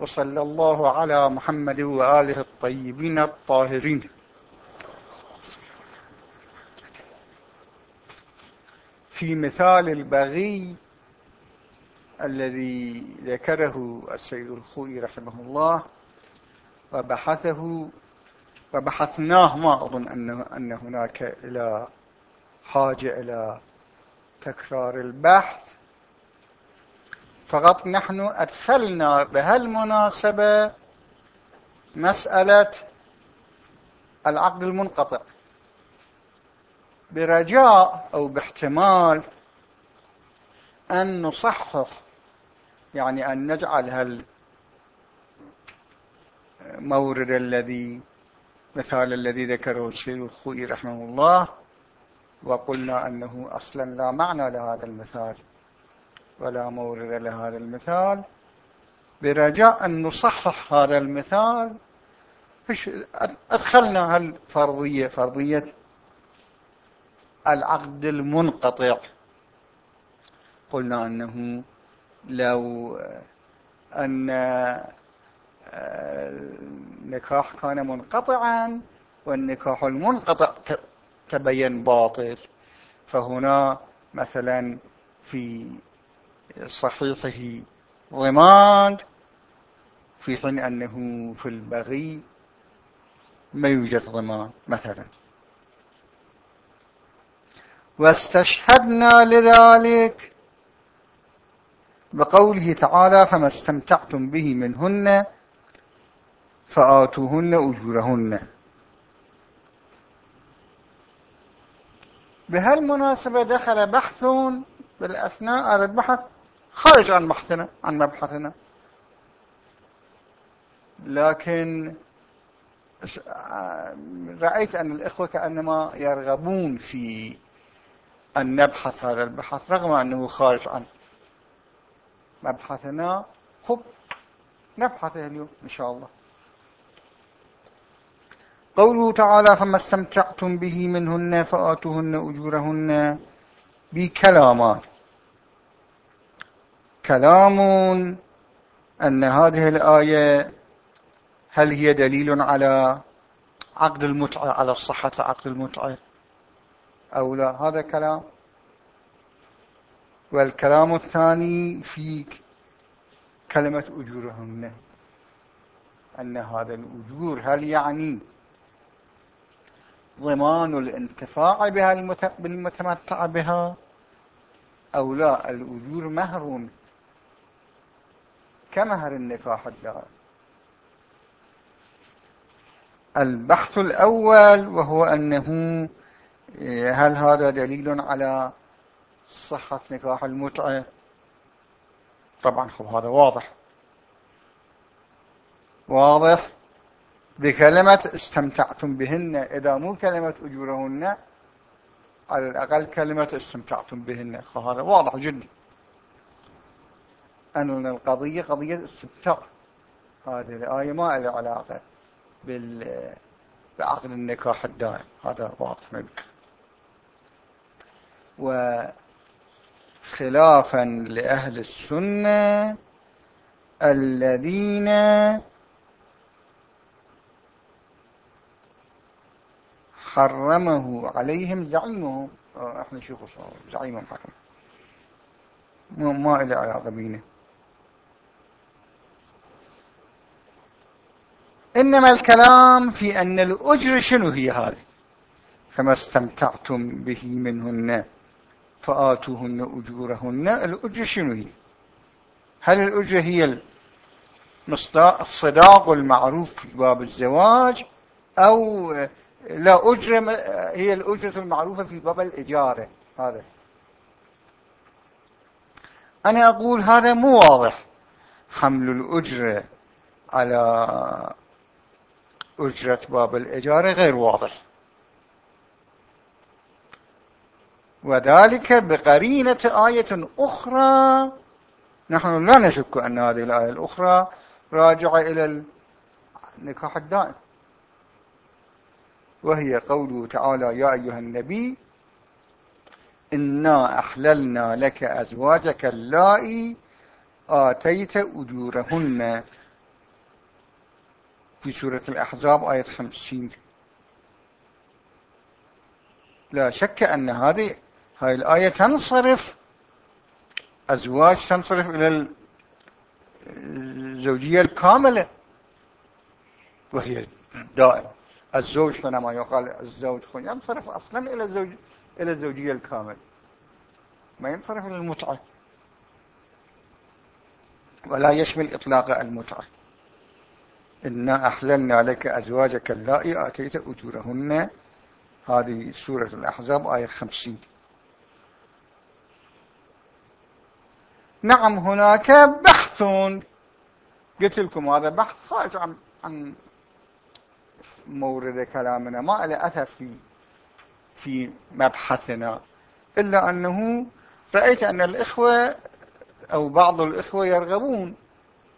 وصلى الله على محمد وآله الطيبين الطاهرين. في مثال البغي الذي ذكره السيد الخوي رحمه الله وبحثه وبحثناه ما أظن أن, أن هناك إلى حاجة إلى تكرار البحث فقط نحن أدخلنا بهالمناسبة مسألة العقد المنقطع. برجاء أو باحتمال أن نصحح يعني أن نجعل هالمورد الذي مثال الذي ذكره السيد الخوئي رحمه الله وقلنا أنه أصلا لا معنى لهذا المثال. ولا مورد لهذا المثال. برجاء أن نصحح هذا المثال. أدخلنا هالفرضية فرضية العقد المنقطع. قلنا أنه لو أن النكاح كان منقطعا والنكاح المنقطع تبين باطل. فهنا مثلا في صحيحه ضمان في حين أنه في البغي ما يوجد ضمان مثلا. واستشهدنا لذلك بقوله تعالى فما استمتعتم به منهن فآتوهن أجورهن. بهالمناسبة دخل بحث بالأثناء على البحث خارج عن بحثنا عن مبحثنا. لكن رأيت أن الإخوة كأنما يرغبون في أن نبحث هذا البحث رغم أنه خارج عن مبحثنا. خب نبحثه اليوم إن شاء الله. قوله تعالى فما استمتعتم به منهن فآتوهن أجورهن بكلامان كلام أن هذه الآية هل هي دليل على عقد المتعة على الصحة عقد المتعة أو لا؟ هذا كلام. والكلام الثاني في كلمة أجورهن أن هذا الأجور هل يعني ضمان الانتفاع بها بالمتمتع بها أو لا؟ الأجور مهر كمهر النكاح الدائم البحث الأول وهو أنه هل هذا دليل على صحة نكاح المتعة؟ طبعا خب هذا واضح. واضح. بكلمة استمتعتم بهن إذا مو كلمة أجورهن على الأقل كلمة استمتعتم بهن هذا واضح جدا. أن القضية قضية استمتاع هذه الآية ما لها علاقة بعقد النكاح الدائم. هذا واضح منك. وخلافا لأهل السنة الذين حرمه عليهم زعيمهم. آه، إحنا شوفوا زعيمهم حرم. ما إلى علاقة بينه. إنما الكلام في أن الأجر شنو هي هذه؟ فما استمتعتم به منهن فآتوهن أجورهن الأجر شنو هي؟ هل الأجر هي الصداق المعروف في باب الزواج أو لا أجرة هي الأجرة المعروفة في باب الإجارة؟ هذا. أنا أقول هذا مو واضح. حمل الأجرة على أجرة باب الإجارة غير واضح. وذلك بقرينة آية أخرى. نحن لا نشك أن هذه الآية الأخرى راجعة إلى النكاح الدائم. وهي قوله تعالى يا أيها النبي إنا أحللنا لك أزواجك اللائي آتيت أجورهن في سورة الأحزاب آية خمسين. لا شك أن هذه هاي الآية تنصرف أزواج تنصرف إلى الزوجية الكاملة. وهي دائما الزوج حينما يقال الزوج ينصرف أصلا إلى الزوج إلى الزوجية الكاملة. ما ينصرف إلى المتعة. ولا يشمل إطلاق المتعة. إنا أحللنا لك أزواجك اللائي آتيت أجورهن. هذه سورة الأحزاب آية خمسين. نعم هناك بحث. قلت لكم هذا بحث خارج عن, عن مورد كلامنا ما له أثر في في مبحثنا. إلا أنه رأيت أن الإخوة أو بعض الإخوة يرغبون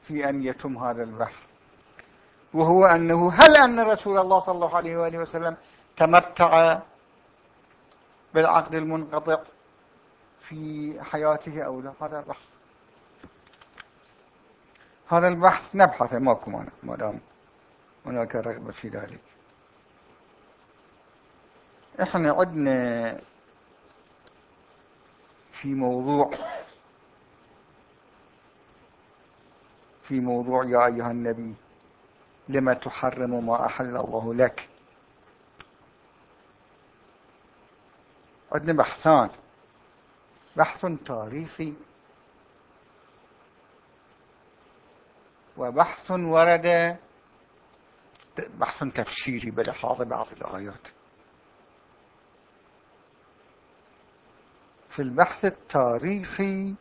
في أن يتم هذا البحث. وهو أنه هل أن رسول الله صلى الله عليه وآله وسلم تمتع بالعقد المنقطع في حياته أو لا؟ هذا البحث. هذا البحث نبحثه ماكو مانع ما دام هناك رغبة في ذلك. إحنا عندنا في موضوع في موضوع يا أيها النبي. لما تحرم ما أحل الله لك. عندنا بحثان. بحث تاريخي. وبحث ورد. بحث تفسيري بلحاظ بعض الآيات. في البحث التاريخي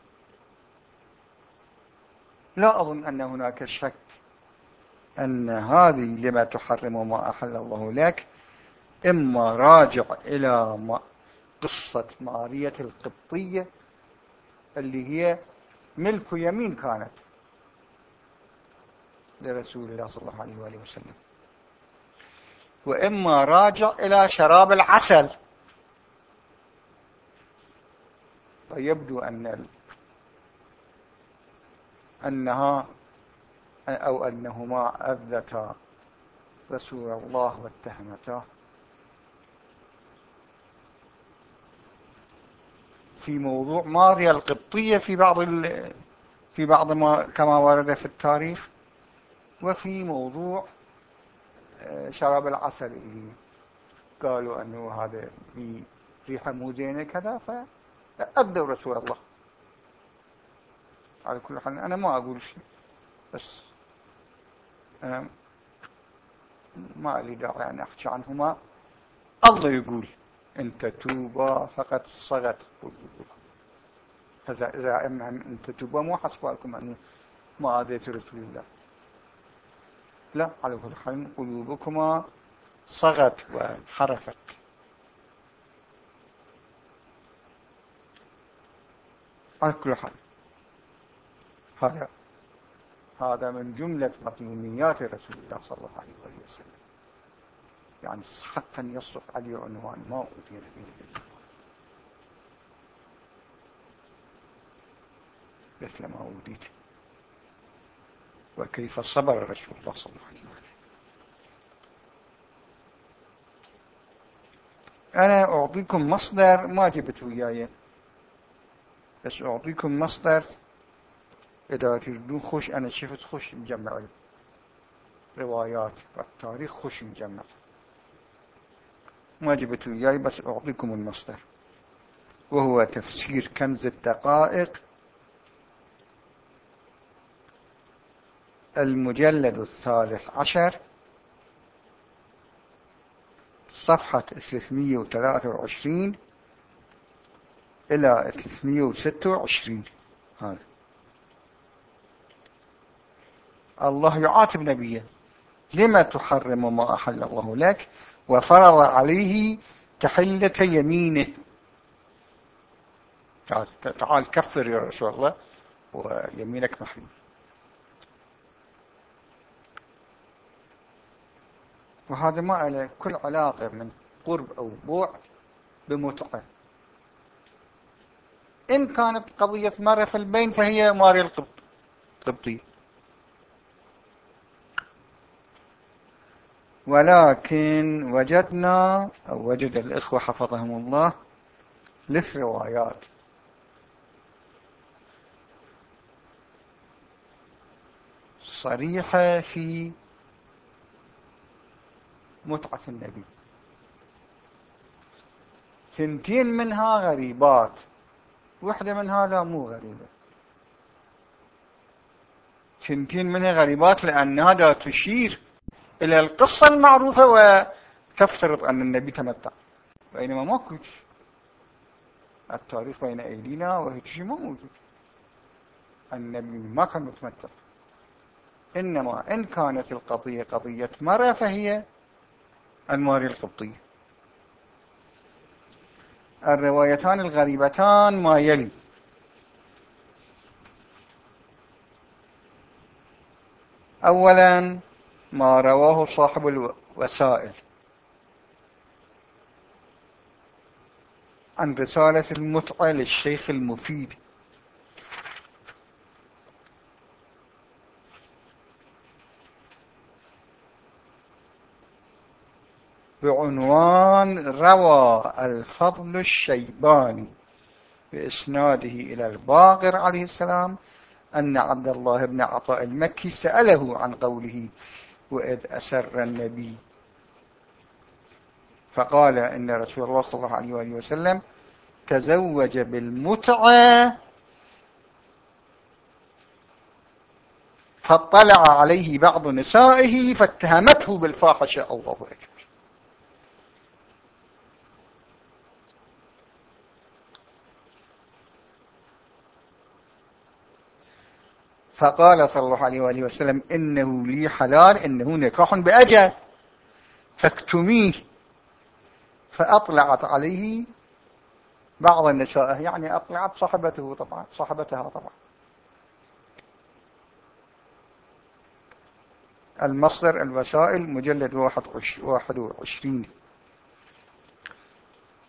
لا أظن أن هناك شك أن هذه لما تحرم ما أحل الله لك إما راجع إلى قصة مارية القبطية اللي هي ملك يمين كانت لرسول الله صلى الله عليه وآله وسلم. وإما راجع إلى شراب العسل. فيبدو أن أنها أو أنهما أذتا رسول الله واتهمته. في موضوع ماريا القبطية في بعض في بعض ما كما ورد في التاريخ وفي موضوع آه، شراب العسل. اللي قالوا أنه هذا بريحة مو زينة كذا فأبدوا رسول الله. على كل حال أنا ما أقول شيء بس ما لي داعي أن أحكي عنهما. الله يقول إن تتوبا فقد صغت. هذا إذا أن تتوبا مو حسبالكم أنه ما آذيت رسول الله. لا على كل حال قلوبكما صغت وحرفت على كل حال. هذا هذا من جملة مطلوميات رسول الله صلى الله عليه وسلم. يعني حقا يصرف عليه عنوان ما أوتي نبي مثل ما أوديت. وكيف صبر رسول الله صلى الله عليه وسلم. أنا أعطيكم مصدر ما جبت وياي. بس أعطيكم مصدر إذا تريدون خوش أنا شفت خوش مجمع روايات والتاريخ خوش مجمع ما جبت وياي بس أعطيكم المصدر. وهو تفسير كنز الدقائق المجلد الثالث عشر صفحة 323 إلى 326 هذا. الله يعاتب نبيه. لما تحرم ما أحل الله لك وفرض عليه تحلة يمينه. تعال, تعال كفر يا رسول الله ويمينك محلول وهذا ما له كل علاقة من قرب أو بعد بمتعة. إن كانت قضية مرة في البين فهي ماري القبط. ولكن وجدنا أو وجد الإخوة حفظهم الله ثلاث روايات صريحة في متعة النبي. ثنتين منها غريبات وحدة منها لا مو غريبة. ثنتين منها غريبات لأنها تشير إلى القصة المعروفة وتفترض أن النبي تمتع. بينما ما كنت. التاريخ بين أيدينا شيء ما موجود. النبي ما كان متمتع. إنما إن كانت القضية قضية مرة فهي الماري القبطية. الروايتان الغريبتان ما يلي. أولا ما رواه صاحب الوسائل. عن رسالة المتعة للشيخ المفيد. بعنوان روى الفضل الشيباني بإسناده إلى الباقر عليه السلام أن عبد الله بن عطاء المكي سأله عن قوله وإذ أسر النبي. فقال إن رسول الله صلى الله عليه وآله وسلم تزوج بالمتعة فاطلع عليه بعض نسائه فاتهمته بالفاحشة. الله أكبر. فقال صلى الله عليه وآله وسلم إنه لي حلال إنه نكاح بأجل. فاكتميه. فأطلعت عليه بعض النساء يعني أطلعت صاحبته طبعا صاحبتها طبعا. المصدر الوسائل مجلد واحد وعشرين.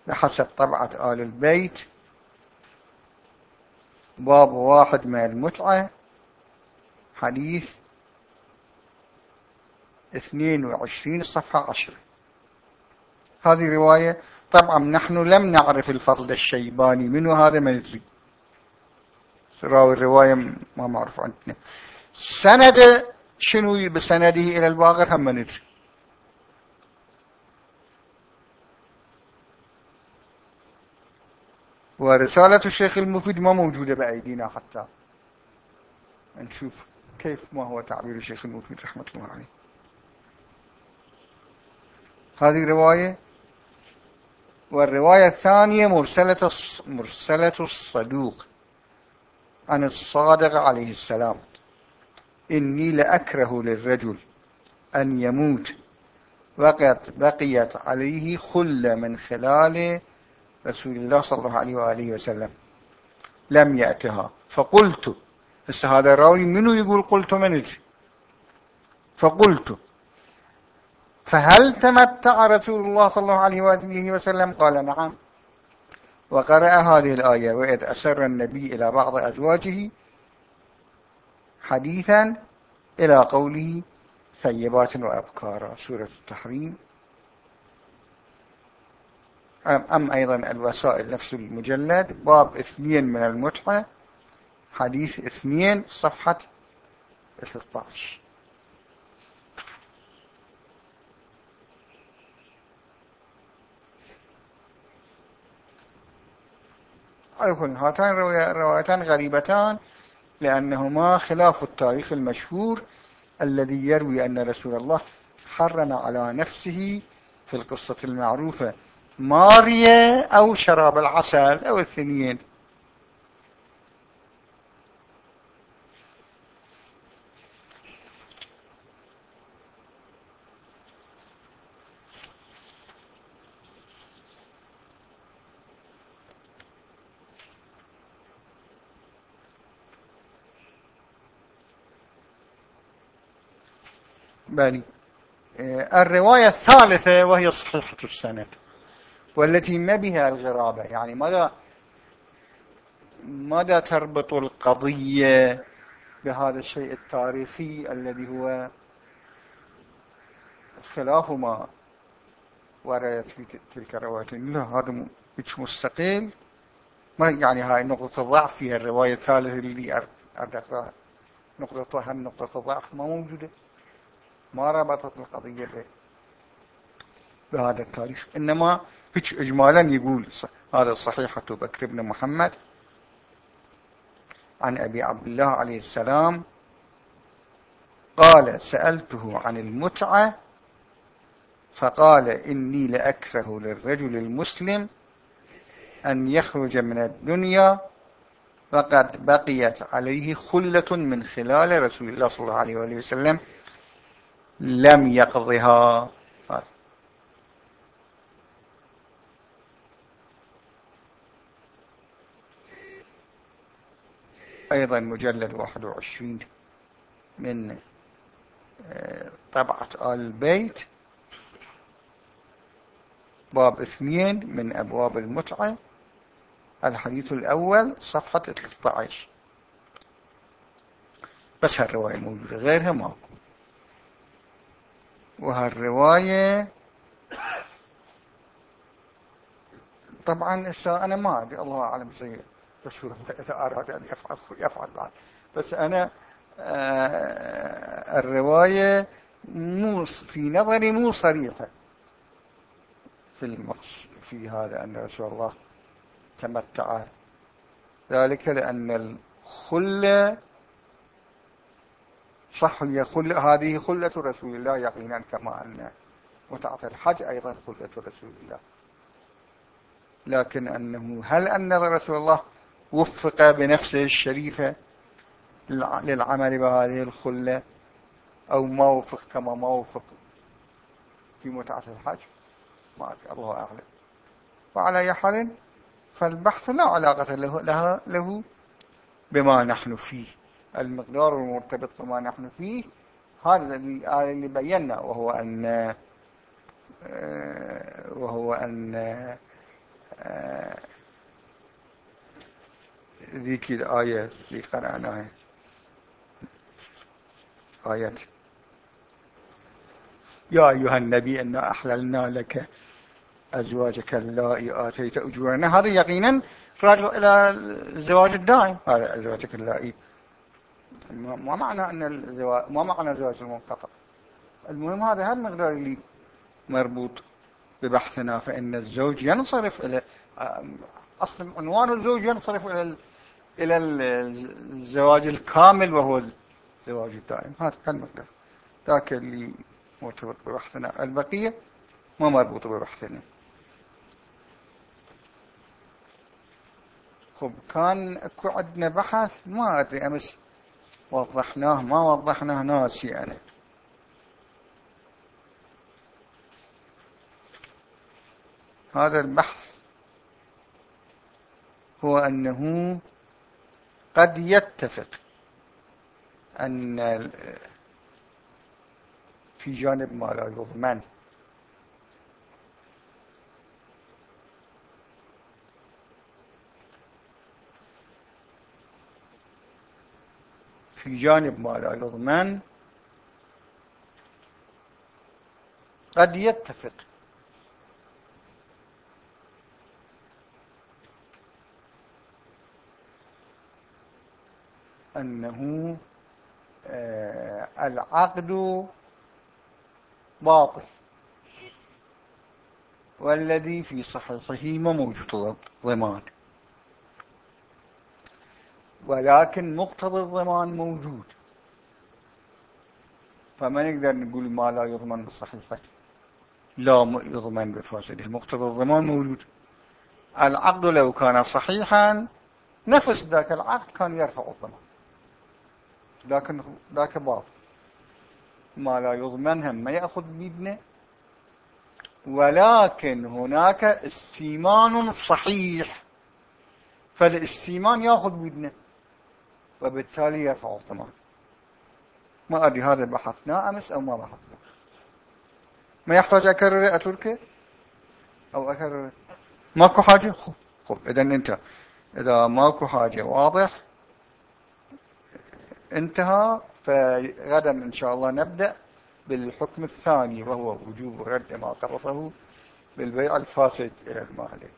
بحسب طبعة آل البيت. باب واحد من المتعة. حديث 22 صفحة 10 هذه رواية طبعا نحن لم نعرف الفضل الشيباني منه هذا ما ندري راوي الرواية ما معرف عندنا. سند شنو بسنده إلى الباغر هم ندري. ورسالة الشيخ المفيد ما موجودة بأيدينا حتى. نشوف. كيف ما هو تعبير الشيخ المفيد رحمة الله عليه. هذه رواية والرواية الثانية مرسلة مرسلة الصدوق. عن الصادق عليه السلام إني لأكره للرجل أن يموت. وقد بقيت عليه خلة من خلال رسول الله صلى الله عليه وآله وسلم. لم يأتها. فقلت بس هذا الراوي منو يقول قلت من فقلت. فهل تمتع رسول الله صلى الله عليه وآله وسلم؟ قال نعم. وقرأ هذه الآية وإذ أسر النبي إلى بعض أزواجه حديثا إلى قوله ثيبات وأبكارا سورة التحريم. أم أيضا الوسائل نفس المجلد. باب اثنين من المتحة حديث اثنين صفحة 13 أيضا هاتان روايتان غريبتان لأنهما خلاف التاريخ المشهور الذي يروي أن رسول الله حرم على نفسه في القصة المعروفة ماريا أو شراب العسل أو الثنين بالي آه، الرواية الثالثة وهي صحيحة السند والتي ما بها الغرابة. يعني ماذا ماذا تربط القضية بهذا الشيء التاريخي الذي هو خلاف ما وردت في تلك الروايات لا هذا مستقل ما يعني هاي نقطة ضعف في الرواية الثالثة اللي أردتها نقطة هم نقطة ضعف ما موجودة. ما ربطت القضية بهذا التاريخ. إنما إجمالا يقول هذا صحيحة بكر بن محمد عن أبي عبد الله عليه السلام قال سألته عن المتعة فقال إني لأكره للرجل المسلم أن يخرج من الدنيا وقد بقيت عليه خلة من خلال رسول الله صلى الله عليه وسلم. لم يقضها. أيضا مجلد 21 من آه، طبعة آل البيت باب اثنين من أبواب المتعة. الحديث الأول صفحة 13 بس هالرواية موجودة غيرها ماكو. وهالرواية طبعا أنا ما أدري الله أعلم زي رسول الله إذا أراد أن يفعل يفعل بعد. بس أنا آه الرواية مو في نظري مو صريحة. في المقص في هذا أن رسول الله تمتع. ذلك لأن الخلة صح خلة هذه خلة رسول الله يقينا كما أن متعة الحج أيضا خلة رسول الله. لكن أنه هل أن رسول الله وفق بنفسه الشريفة للعمل بهذه الخلة أو ما وفق كما ما وفق في متعة الحج؟ ما الله أعلم. وعلى أي حال فالبحث لا علاقة له, له بما نحن فيه. المقدار المرتبط بما نحن فيه. هذا اللي بينا وهو أن آه، وهو أن آه، ذيك الآية اللي قرأناها. آية. يا أيها النبي أنا أحللنا لك أزواجك اللائي آتيت أجورنا. هذا يقينا راجع إلى الزواج الدائم. هذا أزواجك اللائي. ما معنى أن الزواج ما معنى الزواج المنقطع المهم هذا المقدار اللي مربوط ببحثنا فإن الزوج ينصرف إلى أصلا عنوان الزوج ينصرف إلى إلى الزواج الكامل وهو الزواج الدائم. هذا المقدار ذاك اللي مرتبط ببحثنا البقية ما مربوط ببحثنا. خب كان أكو عندنا بحث ما أدري أمس وضحناه ما وضحناه ناسي أنا. هذا البحث هو أنه قد يتفق أن في جانب ما لا يضمن. في جانب ما لا يضمن قد يتفق. أنه آه، العقد باطل. والذي في صحيحه ما موجود ضمان. ولكن مقتضى الضمان موجود. فما نقدر نقول ما لا يضمن بالصحيحة لا يضمن بفاسده. مقتضى الضمان موجود. العقد لو كان صحيحا نفس ذاك العقد كان يرفع الضمان. لكن ذاك باطل. ما لا يضمن هم ما يأخذ بابنه. ولكن هناك استيمان صحيح. فالاستيمان يأخذ بابنه. وبالتالي يرفع الضمان ما أدري هذا بحثنا أمس أو ما بحثنا. ما يحتاج أكرر أتركه أو أكرر؟ ماكو حاجة؟ خب خب إذا أنت إذا ماكو حاجة واضح انتهى. فغدا إن شاء الله نبدأ بالحكم الثاني وهو وجوب رد ما قرضه بالبيع الفاسد إلى المالك.